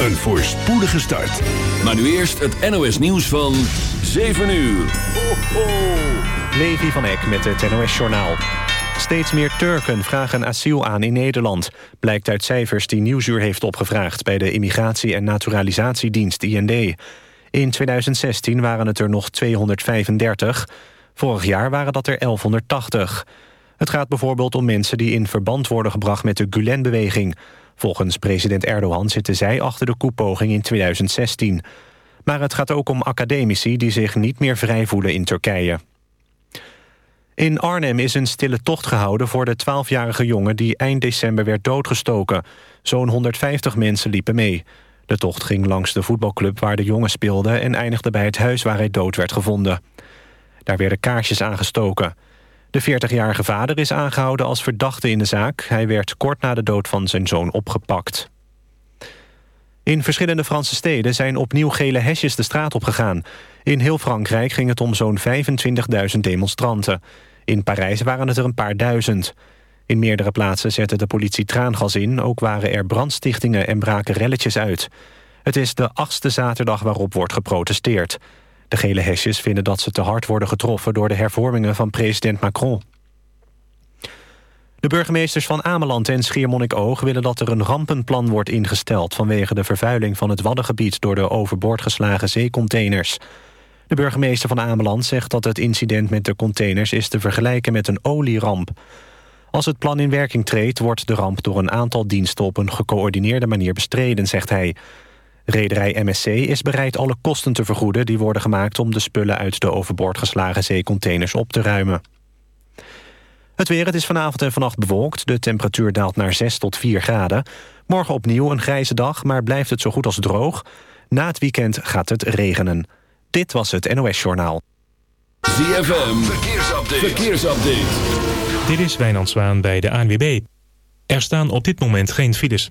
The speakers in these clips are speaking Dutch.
een voorspoedige start. Maar nu eerst het NOS nieuws van 7 uur. Ho, ho. Levi van Eck met het NOS Journaal. Steeds meer Turken vragen asiel aan in Nederland. Blijkt uit cijfers die Nieuwsuur heeft opgevraagd... bij de Immigratie- en Naturalisatiedienst IND. In 2016 waren het er nog 235. Vorig jaar waren dat er 1180. Het gaat bijvoorbeeld om mensen die in verband worden gebracht... met de Gulen-beweging. Volgens president Erdogan zitten zij achter de koepoging in 2016. Maar het gaat ook om academici die zich niet meer vrij voelen in Turkije. In Arnhem is een stille tocht gehouden voor de 12-jarige jongen... die eind december werd doodgestoken. Zo'n 150 mensen liepen mee. De tocht ging langs de voetbalclub waar de jongen speelde... en eindigde bij het huis waar hij dood werd gevonden. Daar werden kaarsjes aangestoken. De 40-jarige vader is aangehouden als verdachte in de zaak. Hij werd kort na de dood van zijn zoon opgepakt. In verschillende Franse steden zijn opnieuw gele hesjes de straat opgegaan. In heel Frankrijk ging het om zo'n 25.000 demonstranten. In Parijs waren het er een paar duizend. In meerdere plaatsen zette de politie traangas in. Ook waren er brandstichtingen en braken relletjes uit. Het is de achtste zaterdag waarop wordt geprotesteerd. De gele hesjes vinden dat ze te hard worden getroffen... door de hervormingen van president Macron. De burgemeesters van Ameland en Schiermonnikoog willen dat er een rampenplan wordt ingesteld... vanwege de vervuiling van het Waddengebied door de overboord geslagen zeecontainers. De burgemeester van Ameland zegt dat het incident met de containers... is te vergelijken met een olieramp. Als het plan in werking treedt, wordt de ramp door een aantal diensten... op een gecoördineerde manier bestreden, zegt hij. Rederij MSC is bereid alle kosten te vergoeden... die worden gemaakt om de spullen uit de overboord geslagen zeecontainers op te ruimen. Het weer, het is vanavond en vannacht bewolkt. De temperatuur daalt naar 6 tot 4 graden. Morgen opnieuw een grijze dag, maar blijft het zo goed als droog. Na het weekend gaat het regenen. Dit was het NOS Journaal. ZFM, verkeersupdate. verkeersupdate. Dit is Wijnand Zwaan bij de ANWB. Er staan op dit moment geen files.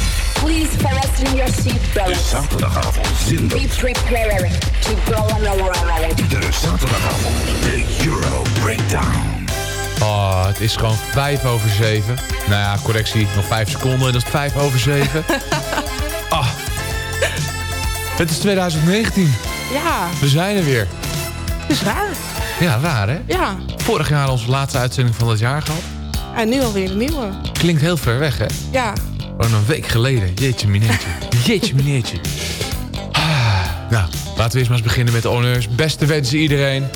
Please fasten your seatbelts. Zaterdagavond zinder. Be prepared to go on a ride. De zaterdagavond. De Euro Breakdown. Oh, het is gewoon vijf over zeven. Nou ja, correctie, nog vijf seconden en dat is vijf over zeven. Ah. Het is 2019. Ja, We zijn er weer. het is raar. Ja, raar hè? Ja, Vorig jaar onze laatste uitzending van het jaar gehad. en nu alweer de nieuwe. Klinkt heel ver weg hè? Ja, Gewoon een week geleden. Jeetje mineetje. Jeetje mineetje. Ah, nou, laten we eerst maar eens beginnen met de honneurs. Beste wensen iedereen.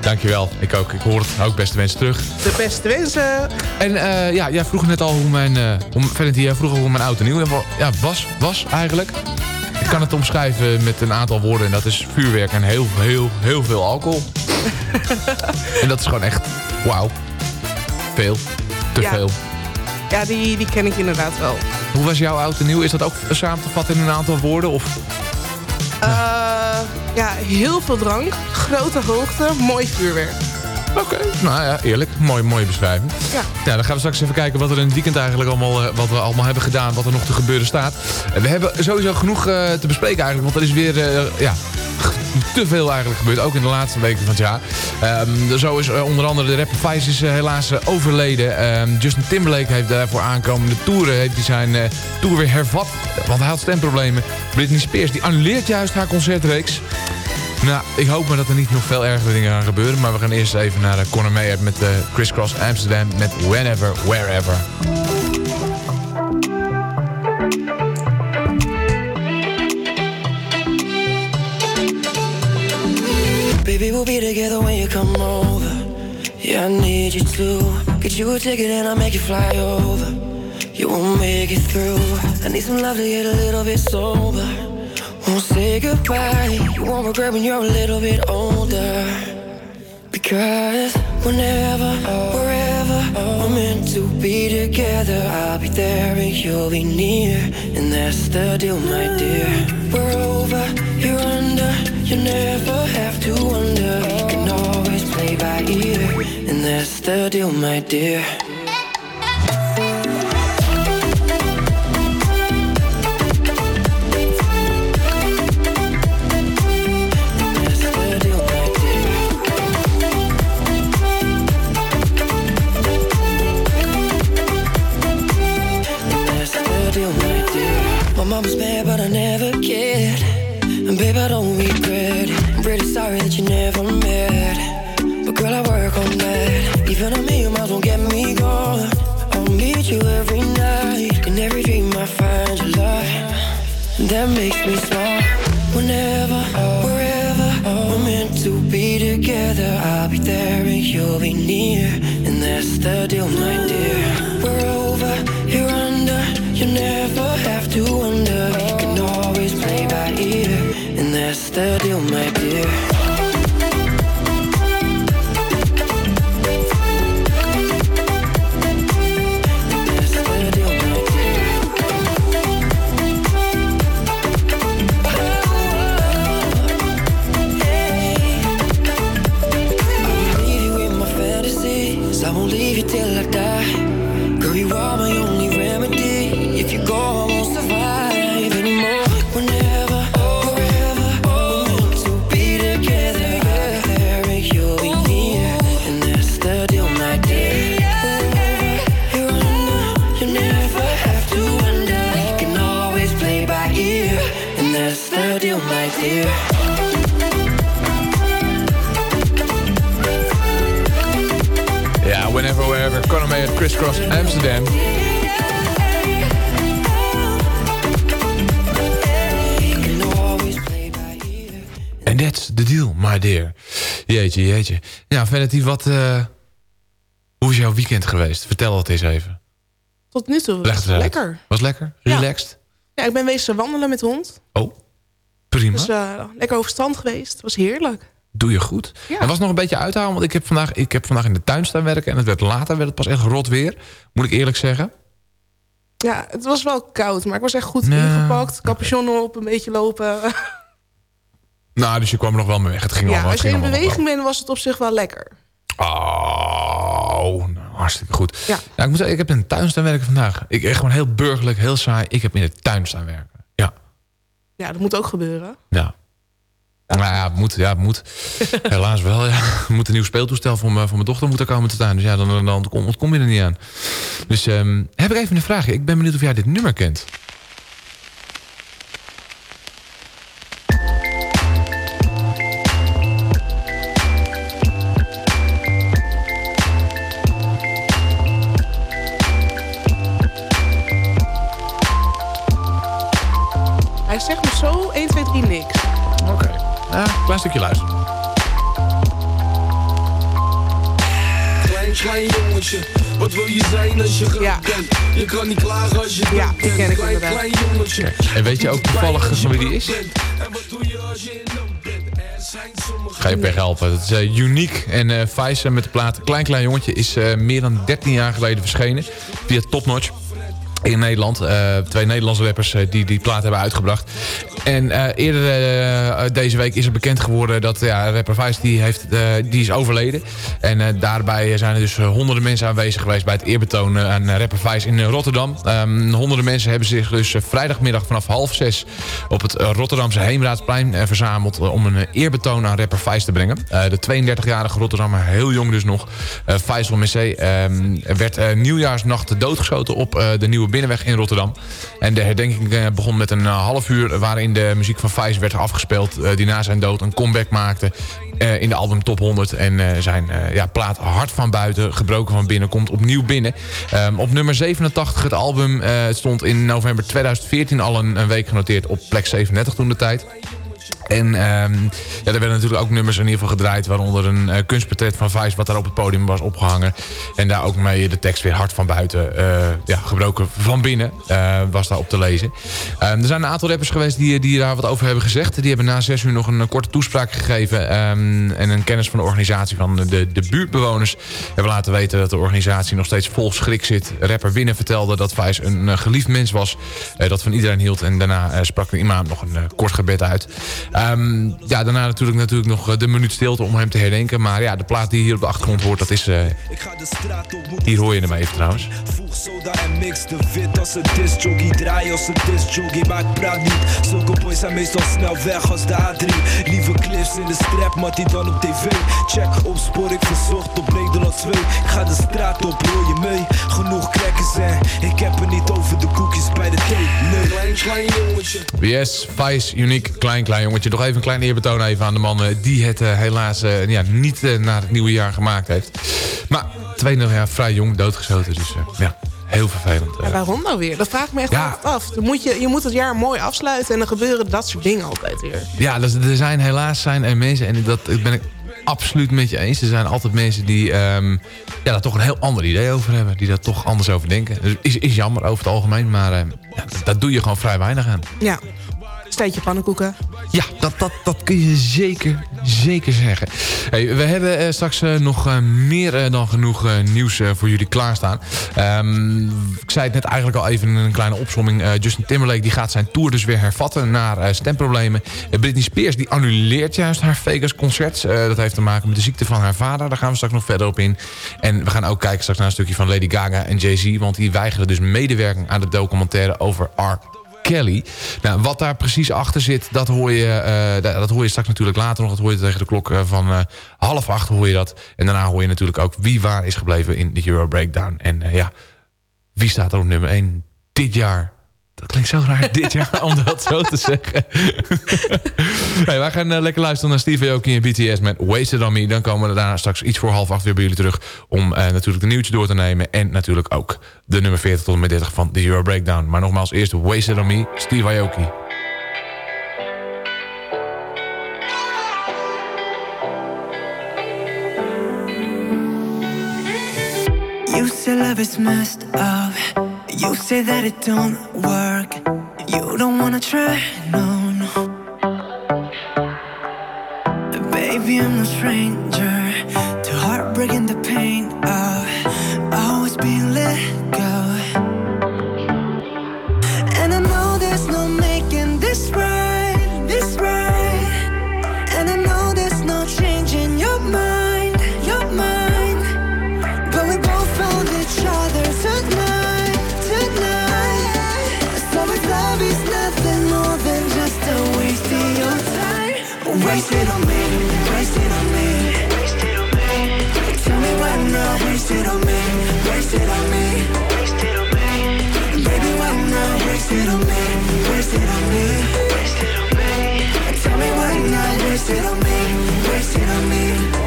Dankjewel. Ik ook. Ik hoor het ook. Beste wensen terug. de beste wensen. En eh, ja, jij vroeg net al hoe mijn... eh hoe, Valentin, jij vroeg al hoe mijn oud en nieuw ja, was, was eigenlijk. Ik kan het omschrijven met een aantal woorden. En dat is vuurwerk en heel, heel, heel veel alcohol. en dat is gewoon echt... Wauw. Veel. Te Ja. veel. Ja, die, die ken ik inderdaad wel. Hoe was jouw oud en nieuw? Is dat ook samen te vatten in een aantal woorden? Of Eh, ja, heel veel drank, grote hoogte, mooi vuurwerk. Oké, nou ja, eerlijk. Mooi, mooie beschrijving. Ja. Ja, dan gaan we straks even kijken wat er in het weekend eigenlijk allemaal, eh, wat we allemaal hebben gedaan, wat er nog te gebeuren staat. En we hebben sowieso genoeg eh, te bespreken eigenlijk, want er is weer, ja, te veel eigenlijk gebeurd, ook in de laatste weken van het jaar. Ehm, zo is eh, onder andere de rapper Vice is eh, helaas eh, overleden. Ehm, Justin Timberlake heeft daarvoor aankomende toeren, heeft hij zijn tour weer hervat, want hij had stemproblemen. Britney Spears, die annuleert juist haar concertreeks. Nou, ik hoop maar dat er niet nog veel ergere dingen gaan gebeuren. Maar we gaan eerst even naar Conor Mayer met Criss Cross Amsterdam met Whenever, Wherever. Baby, we'll be together when you come over. Yeah, I need you to get you a ticket and I'll make you fly over. You won't make it through. I need some love to get a little bit sober. Won't say goodbye. You won't regret when you're a little bit older. Because whenever, wherever we're meant to be together, I'll be there and you'll be near. And that's the deal, my dear. We're over, you're under. You never have to wonder. We can always play by ear. And that's the deal, my dear. My mama's mad, but I never cared. And babe, I don't That makes me smile. Whenever, wherever, we're meant to be together. I'll be there and you'll be near. And that's the deal, my dear. We're over, you're under. You never have to wonder. We can always play by ear. And that's the deal, my dear. Conor Mayer, Criss Cross Amsterdam. En that's the deal, my dear. Jeetje, jeetje. Ja, Vanity, wat... eh, hoe is jouw weekend geweest? Vertel het eens even. Tot nu toe was lekker. Was lekker? Relaxed? Ja, ik ben wezen wandelen met de hond. Prima. Dus eh, lekker over strand geweest. was heerlijk. Doe je goed. Ja. Er was nog een beetje uithalen, want ik heb, vandaag, ik heb vandaag in de tuin staan werken... en het werd later werd het pas echt rot weer. Moet ik eerlijk zeggen. Ja, het was wel koud, maar ik was echt goed ingepakt. Capuchon op, een beetje lopen. Nou, dus je kwam er nog wel mee weg. Het ging ja, allemaal, als je in beweging bent, was het op zich wel lekker. Oh, nou, hartstikke goed. Ja. ik moet zeggen, ik heb in de tuin staan werken vandaag. Ik echt gewoon heel burgerlijk, heel saai. Ik heb in de tuin staan werken. Ja. Ja, dat moet ook gebeuren. Ja. Nou ja, het moet. Ja, het moet. Helaas wel. Ja. Er moet een nieuw speeltoestel voor, mijn- voor mijn dochter moeten komen te staan. Dus ja, dan, dan, dan kom, ontkom je er niet aan. Dus ehm, heb ik even een vraagje. Ik ben benieuwd of jij dit nummer kent. Je zijn als je groot bent? Je kan niet klagen als je Ja, bent. ken ik klein, klein jongetje. En weet je ook toevallig van wie die is? En wat doe je als je in Ga je per helpen. Het is eh, uniek. En eh Vice met de plaat Klein Klein Jongetje is eh, meer dan 13 jaar geleden verschenen. Via Top Notch. In Nederland. Eh, twee Nederlandse rappers eh, die die plaat hebben uitgebracht. En eh, eerder deze week is er bekend geworden dat ja, rapper Vice die heeft, die is overleden. En daarbij zijn er dus honderden mensen aanwezig geweest bij het eerbetoon aan rapper Vice in Rotterdam. Ehm, honderden mensen hebben zich dus vrijdagmiddag vanaf half zes op het Rotterdamse Heemraadsplein verzameld om een eerbetoon aan rapper Vice te brengen. De 32-jarige Rotterdammer, heel jong dus nog, Faisal Messé, ehm, werd nieuwjaarsnacht doodgeschoten op de Nieuwe Binnenweg in Rotterdam. En de herdenking eh, begon met een eh, half uur waarin de muziek van Vice werd afgespeeld. eh, die na zijn dood een comeback maakte in de album Top 100. En zijn ja, plaat Hard van Buiten, Gebroken van Binnen, komt opnieuw binnen. Ehm, op nummer 87 het album stond in november 2014 al een, een week genoteerd op plek 37 toen de tijd. En ehm, ja, er werden natuurlijk ook nummers in ieder geval gedraaid... waaronder een eh, kunstportret van Vice wat daar op het podium was opgehangen. En daar ook mee de tekst weer hard van buiten, eh, ja, gebroken van binnen, eh, was daar op te lezen. Ehm, er zijn een aantal rappers geweest die, die daar wat over hebben gezegd. Die hebben na zes uur nog een, korte toespraak gegeven... ehm, en een kennis van de organisatie van de, de buurtbewoners... hebben laten weten dat de organisatie nog steeds vol schrik zit. Rapper Winnen vertelde dat Vice een geliefd mens was... dat van iedereen hield. En daarna sprak de imam nog een kort gebed uit. Ehm, ja, daarna natuurlijk, natuurlijk nog eh, de minuut stilte om hem te herdenken. Maar ja, de plaat die hier op de achtergrond hoort, dat is... eh, hier hoor je hem even trouwens. Voeg soda en mix de wit als een discjockey. Draai als een discjockey, maar ik praat niet. Zulke boys zijn meestal snel weg als de A3 Lieve clips in de strap, maar die dan op tv. Check, opspoor ik verzocht op Nederland 2 Ik ga de straat op, hoor je mee? Genoeg crackers en ik heb het niet over de koekjes bij de thee Nee, klein, klein jongetje. Yes, Vice, uniek, klein, klein jongetje. Nog even een klein eerbetoon even aan de man eh, die het eh, helaas eh, ja, niet naar het nieuwe jaar gemaakt heeft. Maar 22 jaar vrij jong, doodgeschoten. Dus ja, heel vervelend. Maar waarom nou weer? Dat vraag ik me echt Ja. af. Dan moet je, je moet het jaar mooi afsluiten en dan gebeuren dat soort dingen altijd weer. Ja, dus er zijn helaas zijn er mensen, en dat ben ik absoluut met je eens. Er zijn altijd mensen die ehm, ja, daar toch een heel ander idee over hebben. Die daar toch anders over denken. Dus is, is jammer over het algemeen, maar ja, dat- daar doe je gewoon vrij weinig aan. Ja. Steentje pannenkoeken. Ja, dat, dat, dat kun je zeker, zeker zeggen. Hey, we hebben eh, straks eh, nog eh, meer dan genoeg nieuws voor jullie klaarstaan. Ehm, ik zei het net eigenlijk al even in een kleine opsomming. Justin Timberlake die gaat zijn tour dus weer hervatten naar stemproblemen. Britney Spears die annuleert juist haar Vegas concert. Dat heeft te maken met de ziekte van haar vader. Daar gaan we straks nog verder op in. En we gaan ook kijken straks naar een stukje van Lady Gaga en Jay-Z. Want die weigeren dus medewerking aan de documentaire over R. Kelly. Nou, wat daar precies achter zit, dat hoor, je, eh, dat hoor je straks natuurlijk later nog. Dat hoor je tegen de klok eh, van eh, half acht hoor je dat. En daarna hoor je natuurlijk ook wie waar is gebleven in de Euro Breakdown. En ja, wie staat er op nummer 1 dit jaar? Dat klinkt zo raar dit jaar om dat zo te zeggen. hey, wij gaan eh, lekker luisteren naar Steve Aoki en BTS met Wasted On Me. Dan komen we daarna straks iets voor half acht weer bij jullie terug... om eh, natuurlijk de nieuwtje door te nemen. En natuurlijk ook de nummer 40 tot en met 30 van de Euro Breakdown. Maar nogmaals, eerst Wasted On Me, Steve Aoki. You say love is messed up. You say that it don't work. You don't wanna try, no, no. Baby, I'm no stranger to heartbreak and the wasted on me. Wasted on me. Baby, why not wasted on me? Wasted on me. Wasted on me. Tell me why not wasted on me? Wasted on me.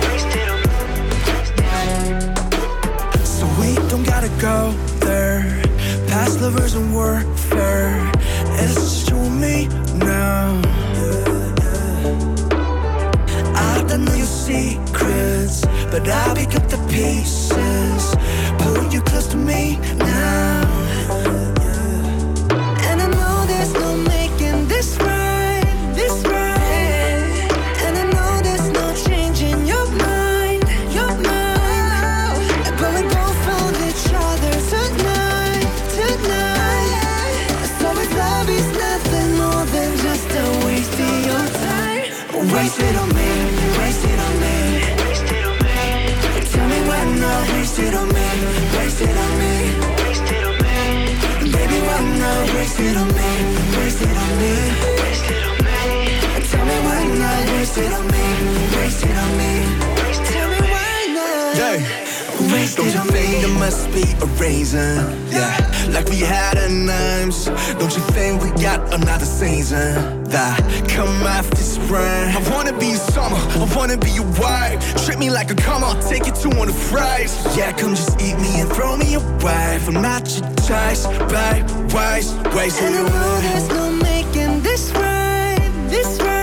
Wasted on me. So we don't gotta go there. Past lovers and warfare. It's just you and me now. I've done all your secrets, but I'll be me waste it on me, waste it on me. Tell me why not. Yeah. Waste Don't it you on think me. there must be a reason? Yeah, like we had a names. Don't you think we got another season? That come after spring. I wanna be summer, I wanna be your wife. Treat me like a come on, take you to one of the fries. Yeah, come just eat me and throw me away. I'm not your choice, babe. Waste, waste And know away. there's no making this right, this right.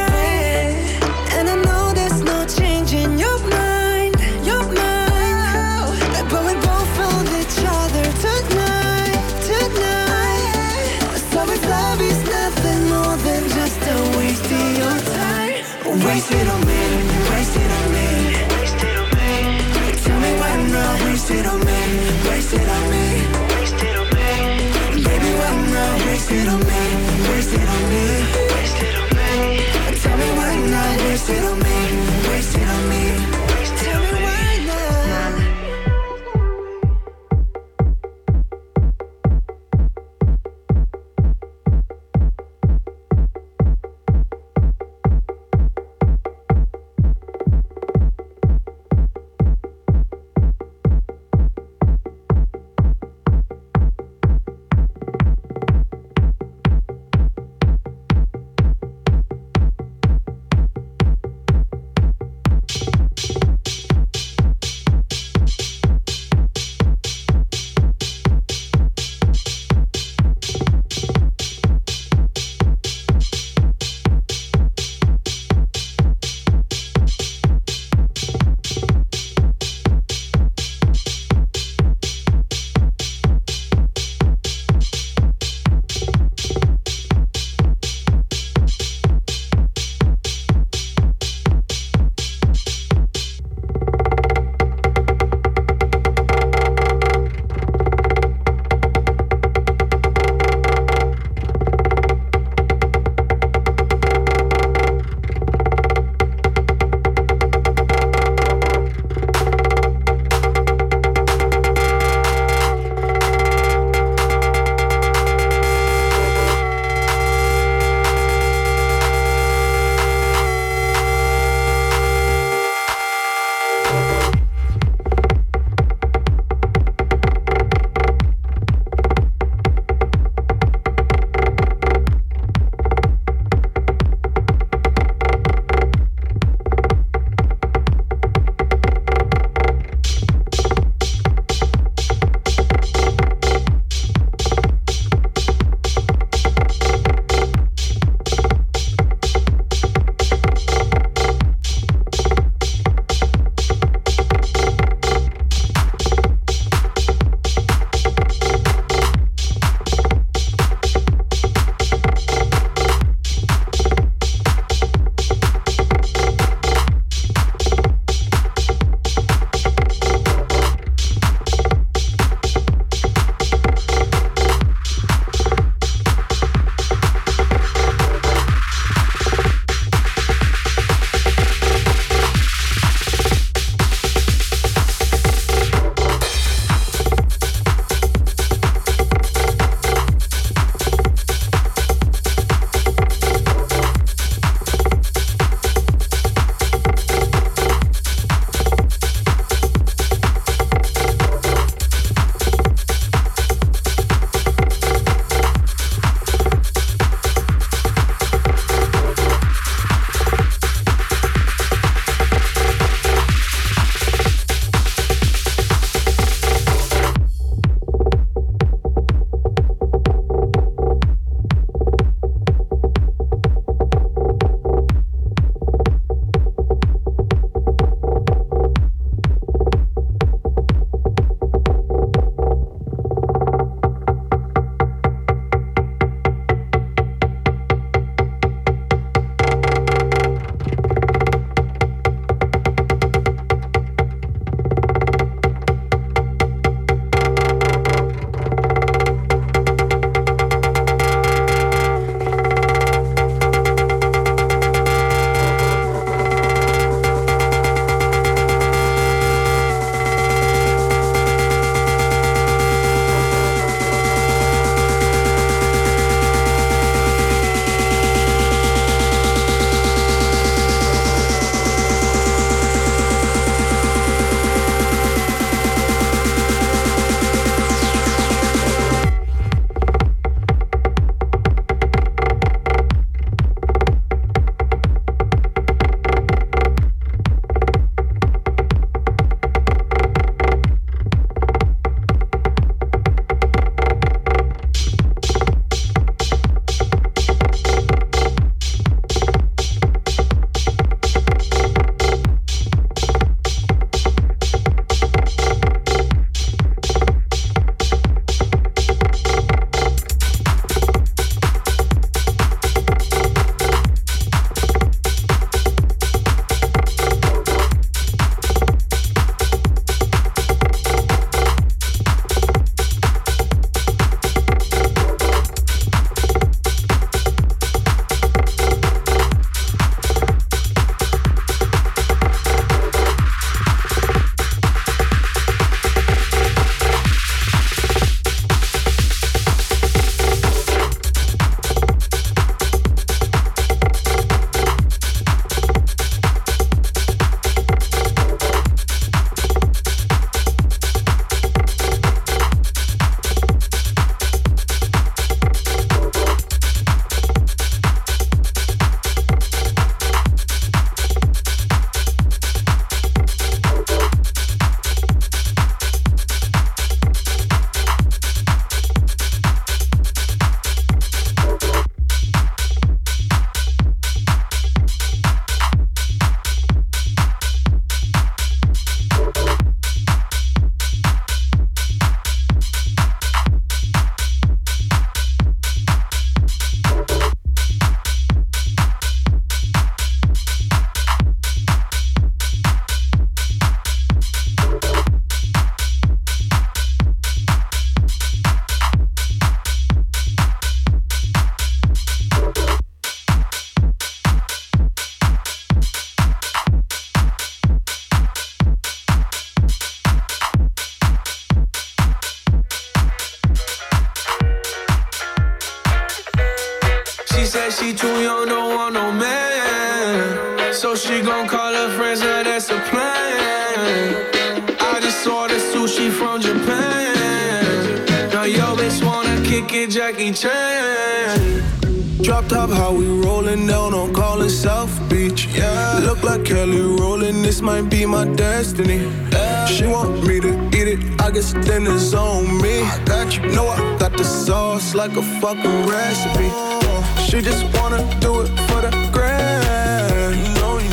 Fucking recipe. Uh, she just wanna do it for the grand.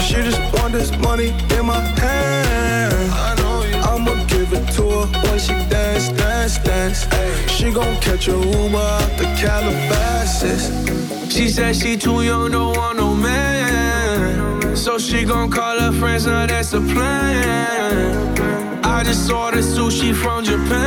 She just want this money in my hand. I know you. I'ma give it to her when she dance, dance, dance. She gon' catch a Uber out the Calabasas. She said she too young, don't want no man. So she gon' call her friends, now that's a plan. I just ordered sushi from Japan.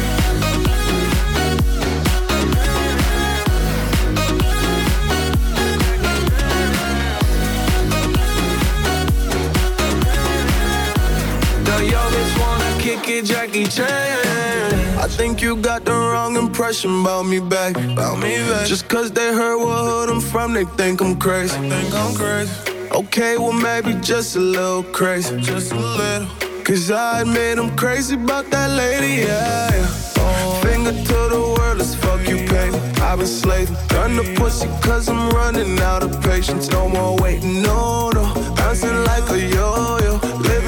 It, Jackie Chan. I think you got the wrong impression about me back. About me back. Just cause they heard what hood I'm from, they think I'm crazy. think I'm crazy. Okay, well maybe just a little crazy. Just a little. Cause I admit I'm crazy about that lady, yeah. yeah. Finger to the world, let's fuck you, baby. I've been slaving. Done the pussy cause I'm running out of patience. No more waiting, no, no. Bouncing like a yo-yo.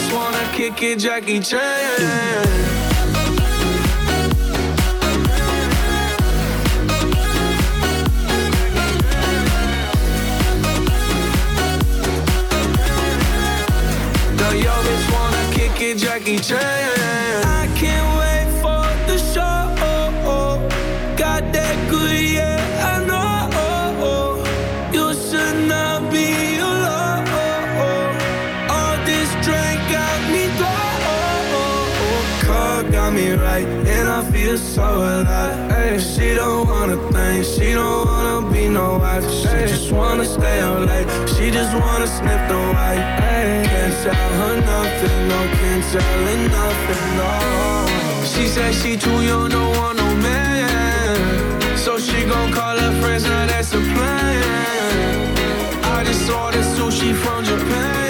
just wanna kick it, Jackie Chan. Jackie Chan. I can't don't wanna think, she don't wanna be no wife. She just wanna stay up late, she just wanna sniff the white. Can't tell her nothing, no, can't tell her nothing, no. She said she too young, don't want no man. So she gon' call her friends, now that's a plan. I just ordered sushi from Japan.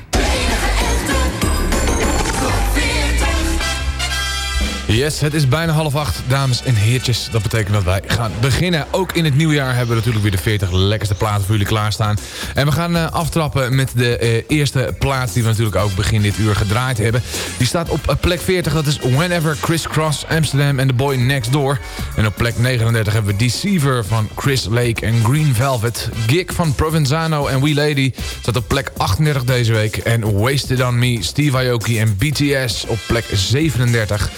Yes, het is bijna half acht, dames en heertjes. Dat betekent dat wij gaan beginnen. Ook in het nieuwjaar hebben we natuurlijk weer de 40 lekkerste platen voor jullie klaarstaan. En we gaan eh, aftrappen met de eh, eerste plaat die we natuurlijk ook begin dit uur gedraaid hebben. Die staat op eh, plek 40, dat is Whenever Chris Cross, Amsterdam en The Boy Next Door. En op plek 39 hebben we Deceiver van Chris Lake en Green Velvet. Gig van Provenzano en We Lady staat op plek 38 deze week. En Wasted On Me, Steve Aoki en BTS op plek 37.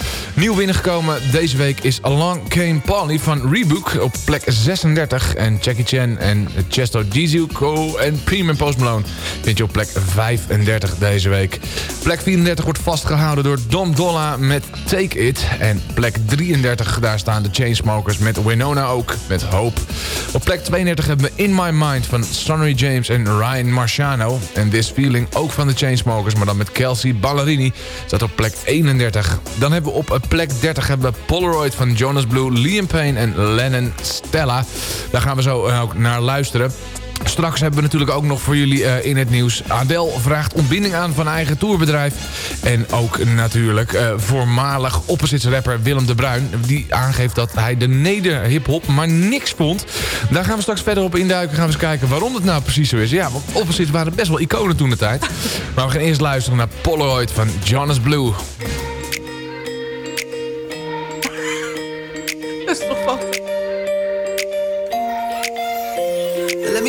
Nieuw binnengekomen deze week is Along Came Polly van Rebook op plek 36. En Jackie Chan en Chesto Jizuko en Premium Post Malone vind je op plek 35 deze week. Plek 34 wordt vastgehouden door Dom Dolla met Take It. En plek 33, daar staan de Chainsmokers met Winona ook met Hope. Op plek 32 hebben we In My Mind van Sonny James en Ryan Marciano. En This Feeling ook van de Chainsmokers, maar dan met Kelsey Ballerini. Staat op plek 31. Dan hebben we op plek 30 hebben we Polaroid van Jonas Blue, Liam Payne en Lennon Stella. Daar gaan we zo eh, ook naar luisteren. Straks hebben we natuurlijk ook nog voor jullie uh, in het nieuws. Adele vraagt ontbinding aan van eigen tourbedrijf. En ook natuurlijk uh, voormalig opposites rapper Willem de Bruin. Die aangeeft dat hij de neder-hiphop maar niks vond. Daar gaan we straks verder op induiken. Gaan we eens kijken waarom het nou precies zo is. Ja, want opposites waren best wel iconen toen de tijd. Maar we gaan eerst luisteren naar Polaroid van Jonas Blue.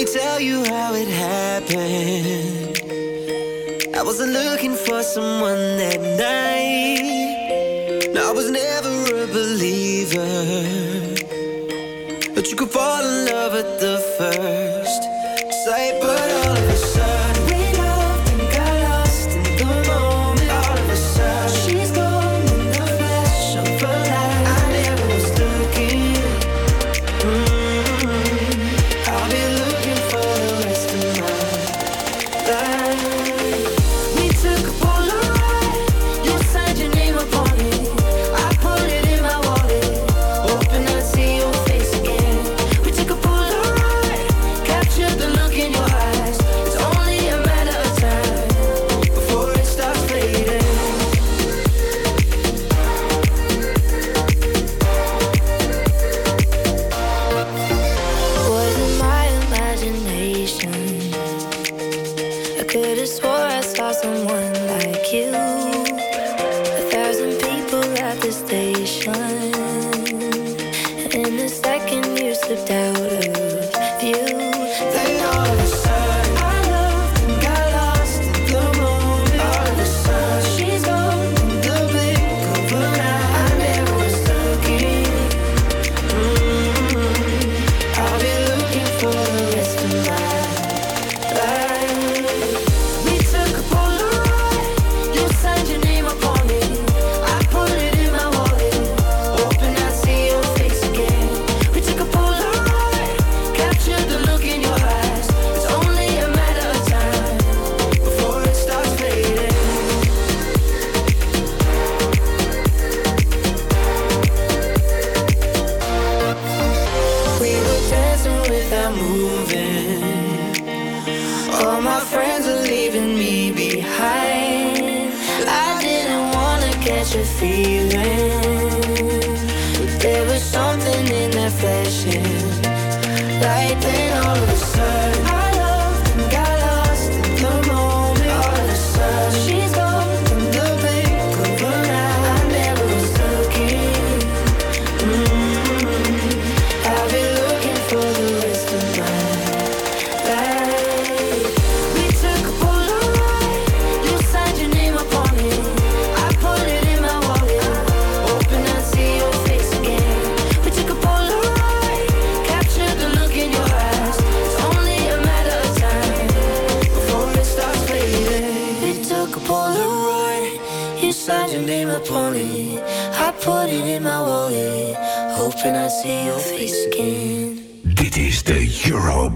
Me tell you how it happened. I wasn't looking for someone that night. No, I was never a believer. Light. Then all Euro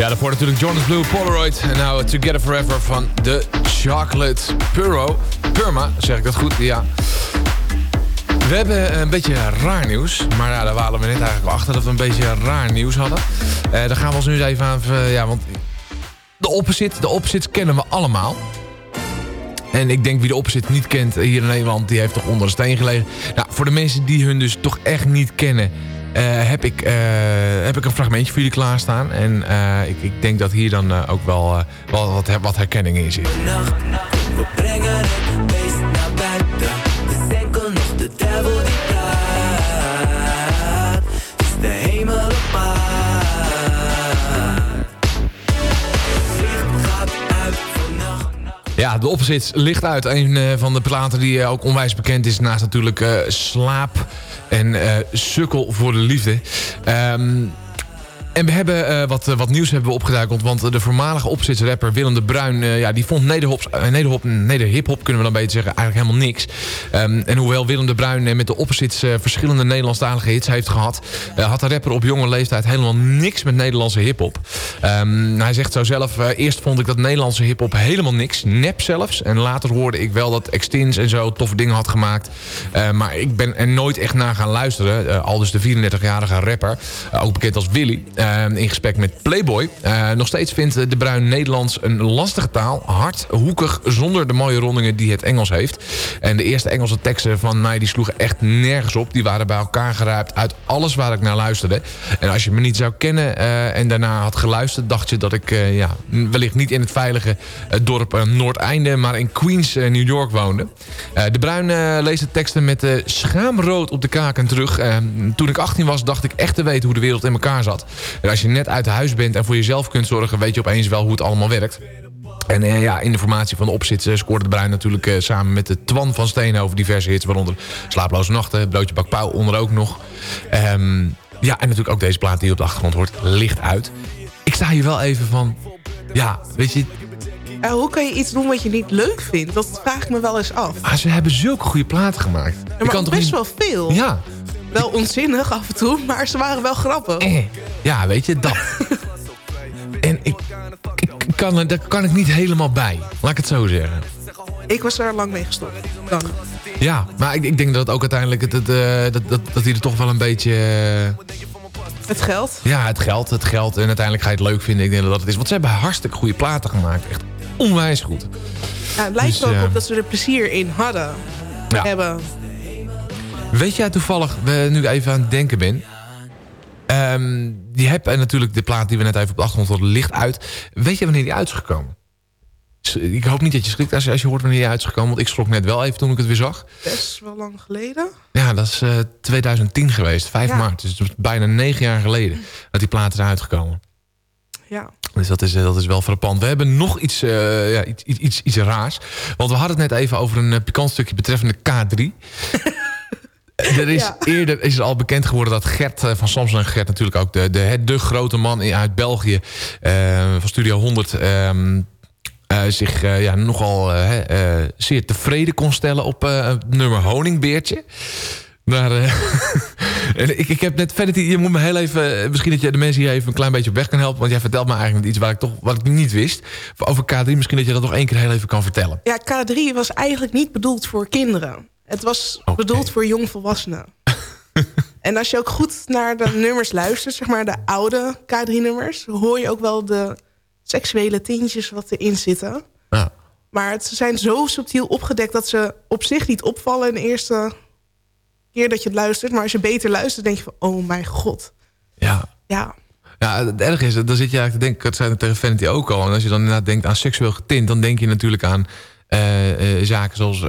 Ja, daarvoor natuurlijk Jonas Blue, Polaroid. En nou Together Forever van de Chocolate Puro. Purma, zeg ik dat goed? Ja. We hebben een beetje raar nieuws. Maar ja, daar waren we net eigenlijk achter dat we een beetje raar nieuws hadden. Eh daar gaan we ons nu eens even aan... ja, want de opposite, de opposites kennen we allemaal. En ik denk wie de opposite niet kent hier in Nederland, die heeft toch onder een steen gelegen. Nou, voor de mensen die hun dus toch echt niet kennen, heb, ik, eh, heb ik een fragmentje voor jullie klaarstaan. En eh, ik, ik denk dat hier dan eh, ook wel, eh, wel wat, wat herkenning in zit. We brengen het beest naar buiten. Enkel nog de duivel die praat. Is de hemel op maat. Licht gaat uit vannacht. Ja, de opposites ligt uit. Een eh, van de platen die eh, ook onwijs bekend is. Naast natuurlijk eh, Slaap en eh, Sukkel voor de Liefde. Ehm, en we hebben eh, wat, eh, wat nieuws hebben we opgeduikeld. Want de voormalige opzitsrapper Willem de Bruin... eh, ja, die vond nederhop, uh, nederhop, kunnen we dan beter zeggen, eigenlijk helemaal niks. Ehm, en hoewel Willem de Bruin eh, met de opzits eh, verschillende Nederlandstalige hits heeft gehad... eh, had de rapper op jonge leeftijd helemaal niks met Nederlandse hiphop. Ehm, hij zegt zo zelf... eh, eerst vond ik dat Nederlandse hiphop helemaal niks. Nep zelfs. En later hoorde ik wel dat Extins en zo toffe dingen had gemaakt. Eh, maar ik ben er nooit echt naar gaan luisteren. Eh, al dus de 34-jarige rapper. eh, ook bekend als Willy. Eh, in gesprek met Playboy. Eh, nog steeds vindt De Bruin Nederlands een lastige taal. Hard, hoekig, zonder de mooie rondingen die het Engels heeft. En de eerste Engelse teksten van mij die sloegen echt nergens op. Die waren bij elkaar geruipt uit alles waar ik naar luisterde. En als je me niet zou kennen eh, en daarna had geluisterd... dacht je dat ik eh, ja, wellicht niet in het veilige dorp Noordeinde... maar in Queens, New York woonde. De Bruin leest de teksten met schaamrood op de kaken terug. Eh, toen ik 18 was dacht ik echt te weten hoe de wereld in elkaar zat. En als je net uit huis bent en voor jezelf kunt zorgen... weet je opeens wel hoe het allemaal werkt. En eh, ja, in de formatie van de opzit eh, scoorde de Bruin natuurlijk eh, samen met de Twan van Steenhoven diverse hits. Waaronder Slaaploze Nachten, Broodje Bak Pauw onder ook nog. Ehm, ja, en natuurlijk ook deze plaat die op de achtergrond hoort, licht uit. Ik sta hier wel even van... Ja, weet je, Ja, hoe kan je iets doen wat je niet leuk vindt? Dat vraag ik me wel eens af. Ah, ze hebben zulke goede platen gemaakt. Ja, maar kan toch best niet- wel veel. Ja, Wel onzinnig af en toe, maar ze waren wel grappig. eh, ja, weet je, dat. en ik, ik kan, daar kan ik niet helemaal bij. Laat ik het zo zeggen. Ik was daar lang mee gestopt. Dan. Ja, maar ik, ik denk dat ook uiteindelijk... Het, het, eh, dat, dat, dat hij er toch wel een beetje... eh, Het geld. ja, het geld, het geld. En uiteindelijk ga je het leuk vinden. Ik denk dat dat het is. Want ze hebben hartstikke goede platen gemaakt. Echt onwijs goed. Ja, het lijkt Dus, ook op dat ze er plezier in hadden. Ja. Hebben. Weet jij toevallig, we nu even aan het denken ben... Ehm, die heb en natuurlijk de plaat die we net even op de achtergrond hadden, licht uit. Weet je wanneer die uit is gekomen? Ik hoop niet dat je schrikt als je, als je hoort wanneer die uit is gekomen. Want ik schrok net wel even toen ik het weer zag. Best wel lang geleden. Ja, dat is eh, 2010 geweest, 5 Ja. maart. Dus bijna negen jaar geleden dat die plaat is uitgekomen. Ja. Dus dat is, eh, dat is wel frappant. We hebben nog iets, eh, ja, iets, iets, iets, raars. Want we hadden het net even over een eh, pikant stukje betreffende K3. er is Ja. eerder is al bekend geworden dat Gert eh, van Samson en Gert natuurlijk ook de, de, de grote man uit België eh, van Studio 100 ehm, eh, zich ja, nogal zeer tevreden kon stellen op het nummer Honingbeertje. Maar, ik, ik heb net verder, je moet me heel even, misschien dat je de mensen hier even een klein beetje op weg kan helpen, want jij vertelt me eigenlijk iets waar ik toch wat ik niet wist over K3. Misschien dat je dat nog één keer heel even kan vertellen. Ja, K3 was eigenlijk niet bedoeld voor kinderen. Het was bedoeld voor jongvolwassenen. en als je ook goed naar de nummers luistert, zeg maar de oude K3-nummers... hoor je ook wel de seksuele tintjes wat erin zitten. Ja. Maar het, ze zijn zo subtiel opgedekt dat ze op zich niet opvallen... in de eerste keer dat je het luistert. Maar als je beter luistert, denk je van, oh mijn god. Ja. Ja, Ja, het erg is, dan zit je eigenlijk te denken, dat ik tegen Vanity ook al. En als je dan inderdaad denkt aan seksueel getint, dan denk je natuurlijk aan zaken zoals... eh,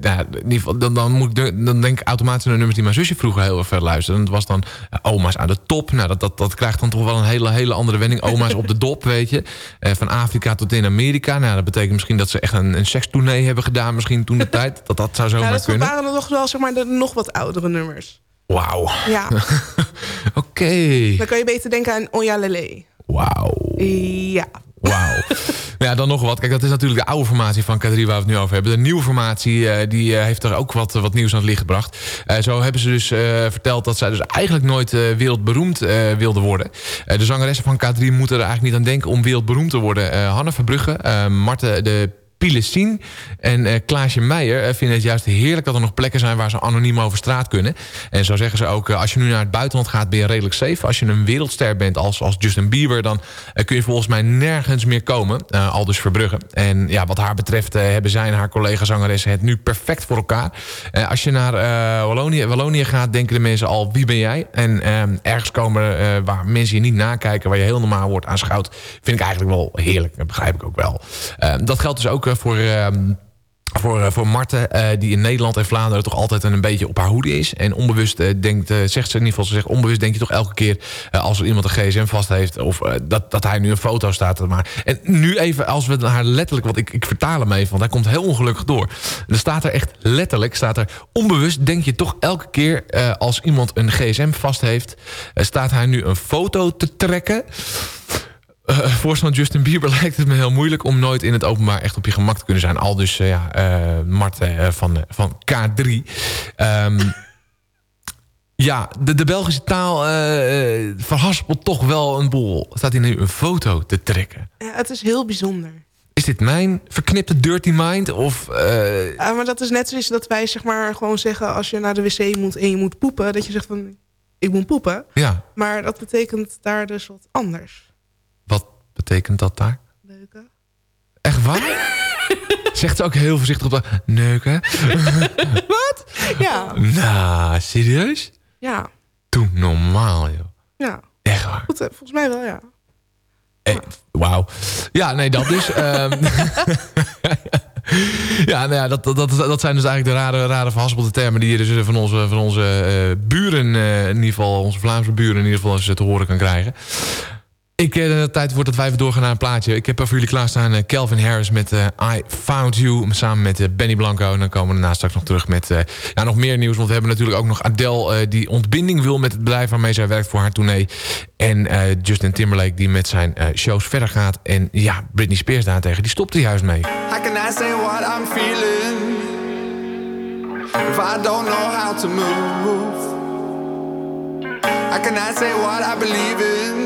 nou, in ieder geval, dan, dan, moet ik, de- dan denk ik automatisch de nummers die mijn zusje vroeger heel erg ver luisterde. En dat was dan eh, oma's aan de top. Nou, dat, dat, dat krijgt dan toch wel een hele, hele andere wending. Oma's op de dop, weet je. Eh, van Afrika tot in Amerika. Nou, dat betekent misschien dat ze echt een, een sekstournee hebben gedaan. Misschien toen de tijd. Dat, dat zou zomaar dat kunnen. waren er nog wel zeg maar, de nog wat oudere nummers. Wauw. Ja, Oké. dan kan je beter denken aan Oya Lele. Wauw. Ja. Wauw. ja, dan nog wat. Kijk, dat is natuurlijk de oude formatie van K3 waar we het nu over hebben. De nieuwe formatie eh, die, eh, heeft er ook wat, wat nieuws aan het licht gebracht. Eh, zo hebben ze dus eh, verteld dat zij dus eigenlijk nooit eh, wereldberoemd eh, wilden worden. Eh, de zangeressen van K3 moeten er eigenlijk niet aan denken om wereldberoemd te worden. Eh Hanne Verbrugge, eh Marten de Pilesien en eh, Klaasje Meijer eh, vinden het juist heerlijk dat er nog plekken zijn waar ze anoniem over straat kunnen. En zo zeggen ze ook, eh, als je nu naar het buitenland gaat ben je redelijk safe. Als je een wereldster bent als, als Justin Bieber, dan kun je volgens mij nergens meer komen. Eh, al Verbrugge. En ja, wat haar betreft hebben zij en haar collega-zangeressen het nu perfect voor elkaar. Als je naar Wallonië, Wallonië gaat, denken de mensen al, wie ben jij? En ergens komen waar mensen je niet nakijken, waar je heel normaal wordt aanschouwd, vind ik eigenlijk wel heerlijk. Dat begrijp ik ook wel. Dat geldt dus ook voor... ehm, voor, eh, voor Marten, eh, die in Nederland en Vlaanderen toch altijd een beetje op haar hoede is. En onbewust eh, denkt, zegt ze in ieder geval, ze zegt onbewust denk je toch elke keer als er iemand een gsm vast heeft. Of dat, dat hij nu een foto staat. Maar. En nu even als we haar letterlijk, want ik, ik vertaal hem even, want hij komt heel ongelukkig door. Er staat er echt letterlijk, staat er onbewust denk je toch elke keer als iemand een gsm vast heeft. staat hij nu een foto te trekken. Voor zo'n Justin Bieber lijkt het me heel moeilijk... om nooit in het openbaar echt op je gemak te kunnen zijn. Al dus eh, ja, eh, Marten van, van K3. Ehm, ja, de, de Belgische taal eh, verhaspelt toch wel een boel. Staat hier nu een foto te trekken? Ja, het is heel bijzonder. Is dit mijn verknipte dirty mind? Of, Ja, maar dat is net zoals dat wij zeg maar gewoon zeggen... als je naar de wc moet en je moet poepen... dat je zegt van, ik moet poepen. ja, Maar dat betekent daar dus wat anders. Betekent dat daar? Leuke. Echt waar? Zegt ze ook heel voorzichtig op de neuken? Wat? Ja. nou, serieus? Ja. Doe normaal, joh. Ja. Echt waar? Goed, eh, volgens mij wel, ja. Eh, Wauw. Ja, nee, dat dus. Ehm, ja, nou ja, dat, dat, dat, dat zijn dus eigenlijk de rare, rare verhaspelde termen... die je dus van onze, van onze eh, buren, eh, in ieder geval... onze Vlaamse buren in ieder geval eens te horen kan krijgen. Ik, eh, tijd wordt dat wij even doorgaan naar een plaatje. Ik heb voor jullie klaarstaan eh, Calvin Harris met eh, I Found You. Samen met Benny Blanco. En dan komen we daarna straks nog terug met ja, nog meer nieuws. Want we hebben natuurlijk ook nog Adele die ontbinding wil met het bedrijf waarmee zij werkt voor haar tournee. En Justin Timberlake die met zijn shows verder gaat. En ja, Britney Spears daartegen, die stopt er juist mee. How can I say what I'm feeling if I don't know how to move? How can I say what I believe in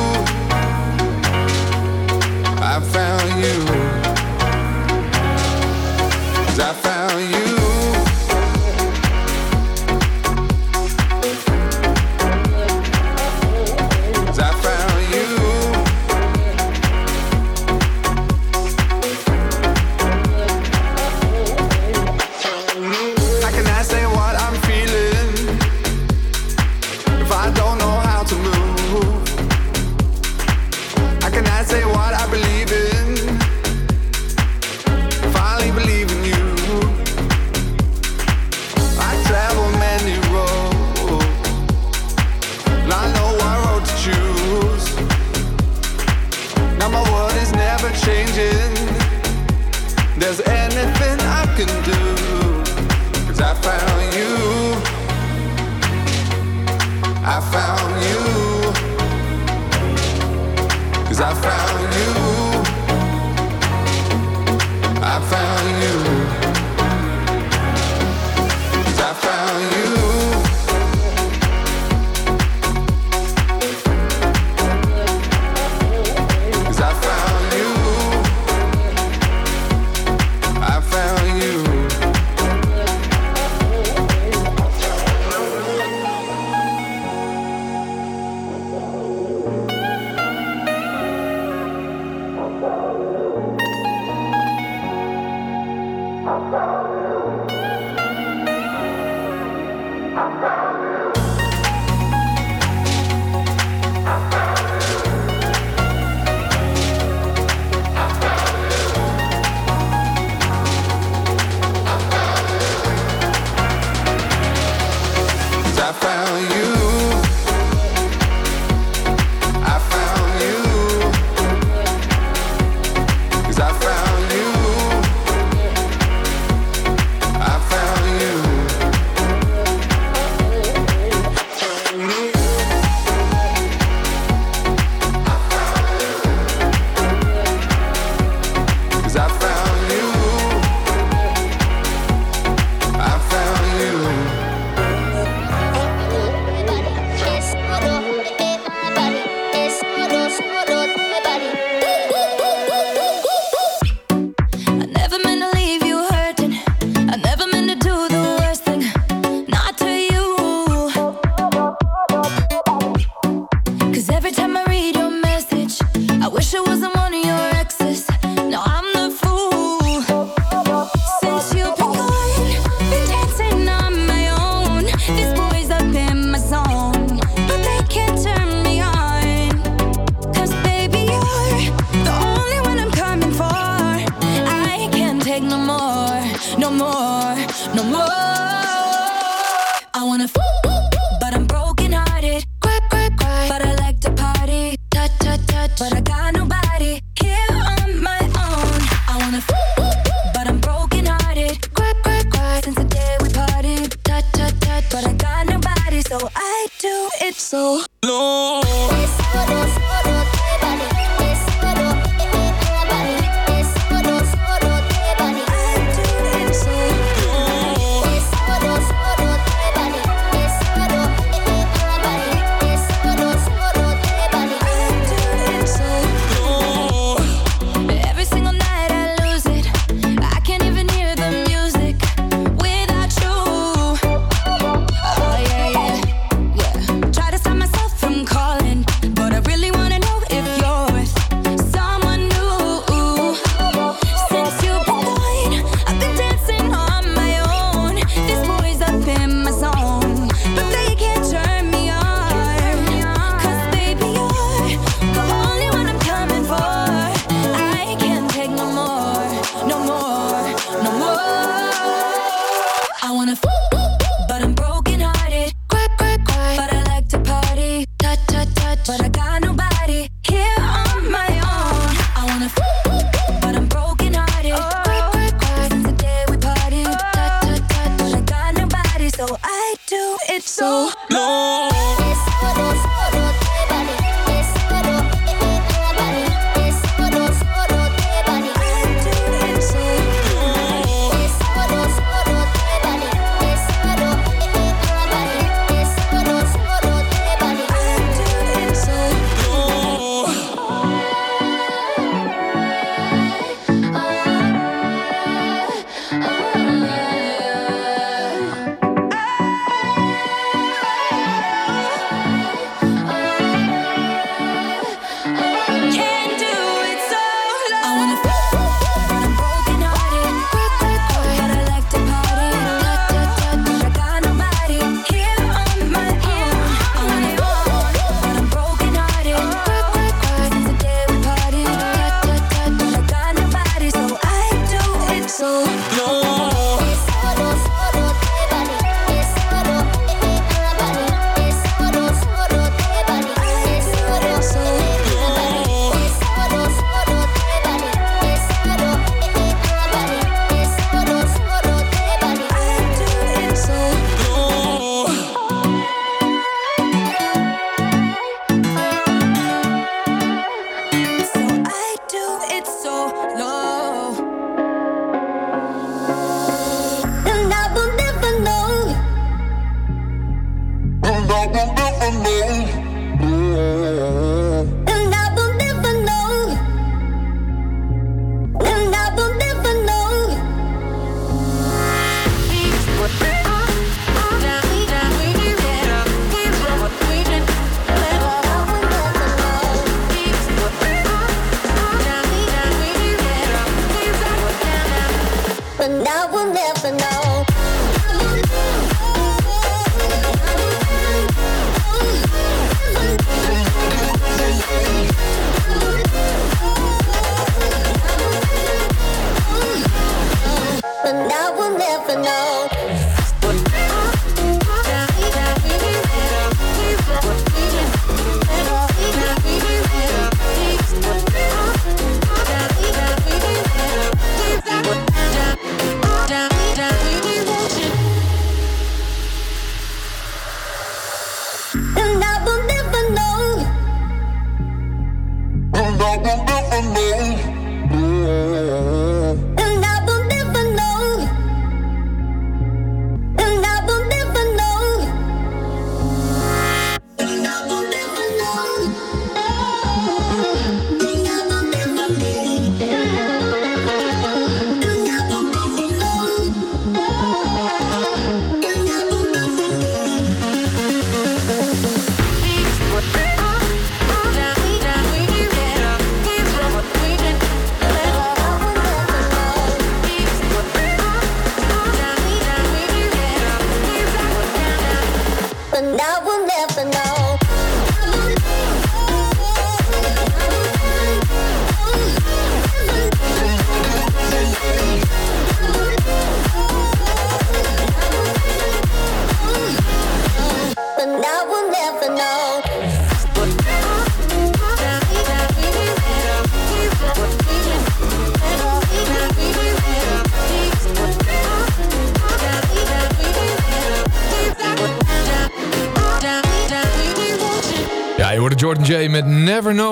I found you. Cause I found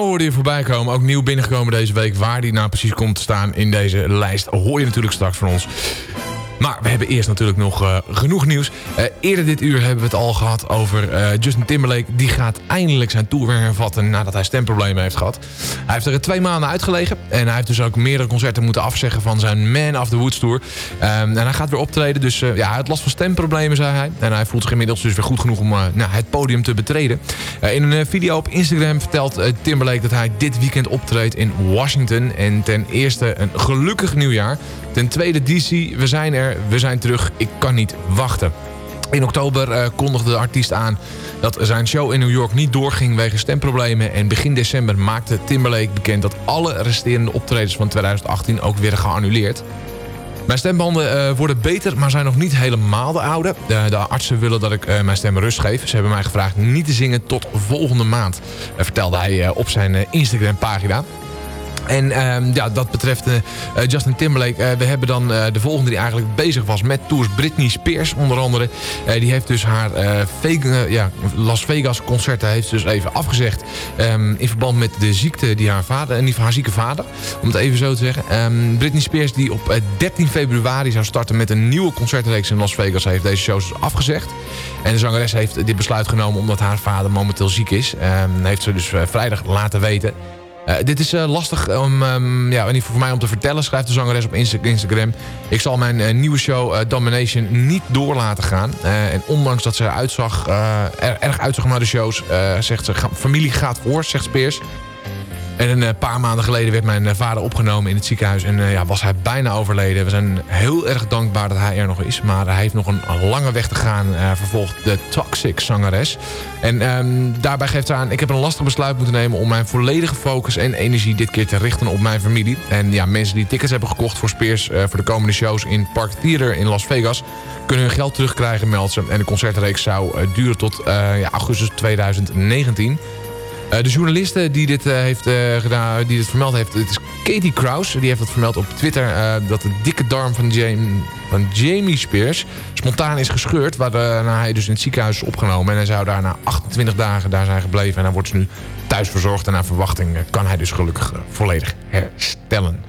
hoorde je voorbij komen. Ook nieuw binnengekomen deze week. Waar die nou precies komt te staan in deze lijst... hoor je natuurlijk straks van ons. Maar we hebben eerst natuurlijk nog eh, genoeg nieuws. Eh, eerder dit uur hebben we het al gehad over eh, Justin Timberlake. Die gaat eindelijk zijn tour weer hervatten nadat hij stemproblemen heeft gehad. Hij heeft er twee maanden uitgelegen. En hij heeft dus ook meerdere concerten moeten afzeggen van zijn Man of the Woods tour. Ehm, en hij gaat weer optreden. Dus eh, ja, hij had last van stemproblemen, zei hij. En hij voelt zich inmiddels dus weer goed genoeg om eh, nou, het podium te betreden. In een video op Instagram vertelt Timberlake dat hij dit weekend optreedt in Washington. En ten eerste een gelukkig nieuwjaar. Ten tweede DC, we zijn er, we zijn terug, ik kan niet wachten. In oktober eh, kondigde de artiest aan dat zijn show in New York niet doorging wegens stemproblemen. En begin december maakte Timberlake bekend dat alle resterende optredens van 2018 ook werden geannuleerd. Mijn stembanden eh, worden beter, maar zijn nog niet helemaal de oude. De, de artsen willen dat ik eh, mijn stem rust geef. Ze hebben mij gevraagd niet te zingen tot volgende maand. vertelde hij op zijn eh, Instagram pagina. En ehm, ja, dat betreft eh, eh, Justin Timberlake. eh, we hebben dan de volgende die eigenlijk bezig was met tours. Britney Spears onder andere. Die heeft dus haar eh, Vega- ja, Las Vegas concerten heeft dus even afgezegd. ehm, in verband met de ziekte die haar vader, en van haar zieke vader. Om het even zo te zeggen. Ehm, Britney Spears die op eh, 13 februari zou starten met een nieuwe concertreeks in Las Vegas. Heeft deze shows dus afgezegd. En de zangeres heeft dit besluit genomen omdat haar vader momenteel ziek is. Heeft ze dus vrijdag laten weten. Eh, dit is eh, lastig om, ehm, ja, in voor mij om te vertellen, schrijft de zangeres op Insta- Instagram. Ik zal mijn eh, nieuwe show Domination niet door laten gaan. En ondanks dat ze uitzag, er, erg uitzag naar de shows, zegt ze, "Ga- familie gaat voor, zegt Spears. En een eh, paar maanden geleden werd mijn eh, vader opgenomen in het ziekenhuis. En eh, ja, was hij bijna overleden. We zijn heel erg dankbaar dat hij er nog is. Maar hij heeft nog een, lange weg te gaan. eh, vervolgt de Toxic zangeres. En ehm, daarbij geeft ze aan... Ik heb een lastig besluit moeten nemen om mijn volledige focus en energie dit keer te richten op mijn familie. En ja, mensen die tickets hebben gekocht voor Spears... voor de komende shows in Park Theater in Las Vegas... kunnen hun geld terugkrijgen, meldt ze. En de concertreeks zou duren tot ja, augustus 2019... Eh, de journaliste die dit, eh, heeft, eh, gedaan, die dit vermeld heeft, het is Katie Kraus. Die heeft dat vermeld op Twitter dat de dikke darm van, Jamie, van Jamie Spears spontaan is gescheurd. Waarna hij dus in het ziekenhuis is opgenomen. En hij zou daar na 28 dagen daar zijn gebleven. En hij wordt dus nu thuis verzorgd. En naar verwachting kan hij dus gelukkig volledig herstellen.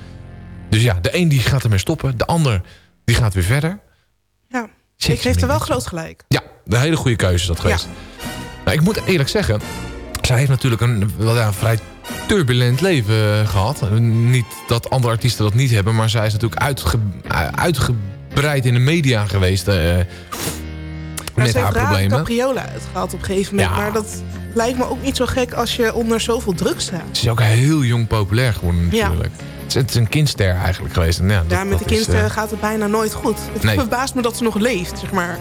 Dus ja, de een die gaat ermee stoppen. De ander die gaat weer verder. Ja, ik geef er wel groot gelijk. Ja, de hele goede keuze is dat geweest. Nou, ik moet eerlijk zeggen, zij heeft natuurlijk een, wel ja, een vrij turbulent leven eh, gehad. Niet dat andere artiesten dat niet hebben, maar zij is natuurlijk uitge, uh, uitgebreid in de media geweest uh, met ze haar problemen. capriola uitgehaald op een gegeven moment. Ja. Maar dat lijkt me ook niet zo gek als je onder zoveel druk staat. Ze is ook heel jong populair geworden Ja. natuurlijk. Het, is, het is een kindster eigenlijk geweest. En ja, dat, Ja, met de eh, gaat het bijna nooit goed. Het Nee. verbaast me dat ze nog leeft, zeg maar.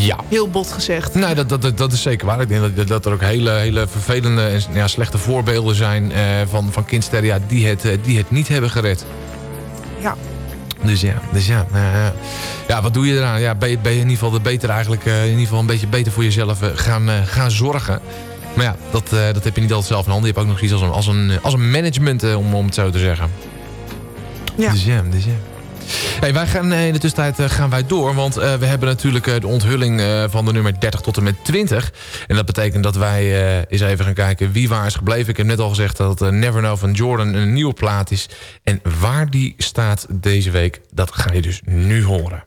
Ja. Heel bot gezegd. Nee, dat, dat, dat, is zeker waar. Ik denk dat, dat er ook hele, hele vervelende en ja, slechte voorbeelden zijn eh, van, van kindsterren ja, die, het, eh, die het niet hebben gered. Ja. Dus ja, dus ja, nou ja. ja, wat doe je eraan? Ja, ben, je, ben je in ieder geval de beter eigenlijk, eh, in ieder geval een beetje beter voor jezelf eh, gaan, eh, gaan zorgen. Maar ja, dat, eh, dat heb je niet altijd zelf in handen. Je hebt ook nog iets als een, als een, als een management, eh, om, om het zo te zeggen. Ja. Dus ja, dus ja. Hey, wij gaan eh, in de tussentijd eh, gaan wij door. Want eh, we hebben natuurlijk de onthulling van de nummer 30 tot en met 20. En dat betekent dat wij eens even gaan kijken wie waar is gebleven. Ik heb net al gezegd dat Never Know van Jordan een nieuwe plaat is. En waar die staat deze week, dat ga je dus nu horen.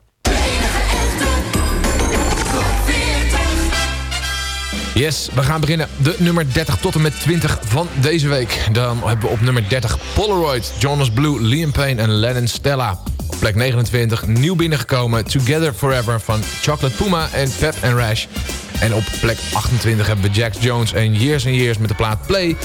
Yes, we gaan beginnen. De nummer 30 tot en met 20 van deze week. Dan hebben we op nummer 30 Polaroid, Jonas Blue, Liam Payne en Lennon Stella. Plek 29 nieuw binnengekomen Together Forever van Chocolate Puma en Pep and Rash. En op plek 28 hebben we Jax Jones en Years and Years met de plaat Play.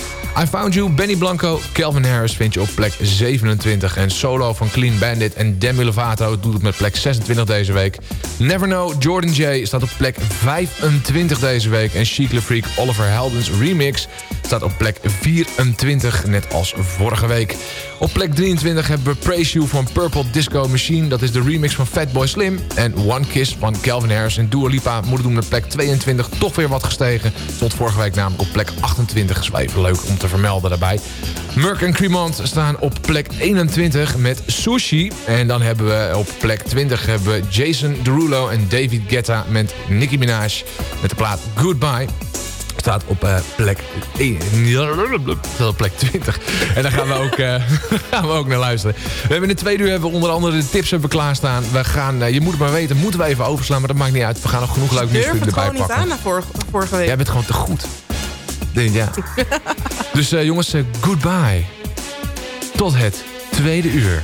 I Found You, Benny Blanco, Calvin Harris vind je op plek 27. En solo van Clean Bandit en Demi Lovato doet het met plek 26 deze week. Never Know, Jordan J staat op plek 25 deze week. En Chic Freak, Oliver Heldens remix staat op plek 24, net als vorige week. Op plek 23 hebben we Praise You van Purple Disco Machine. Dat is de remix van Fatboy Slim. En One Kiss van Calvin Harris en Dua Lipa moeten doen met plek 22 toch weer wat gestegen. Tot vorige week namelijk op plek 28. Is wel even leuk om te vermelden daarbij. Merck en Cremant staan op plek 21 met Sushi. En dan hebben we op plek 20 hebben we Jason Derulo en David Guetta met Nicki Minaj. Met de plaat Goodbye staat op eh, plek, plek 20. En daar gaan we, ook, eh, gaan we ook naar luisteren. We hebben in de tweede uur hebben we onder andere de tips hebben klaarstaan. We gaan, eh, je moet het maar weten, moeten we even overslaan, maar dat maakt niet uit. We gaan nog genoeg leuk Ik durf nieuws het erbij gewoon niet pakken. aan na vorige, vorige week. Jij bent gewoon te goed. Denk, ja. dus jongens, goodbye. Tot het tweede uur.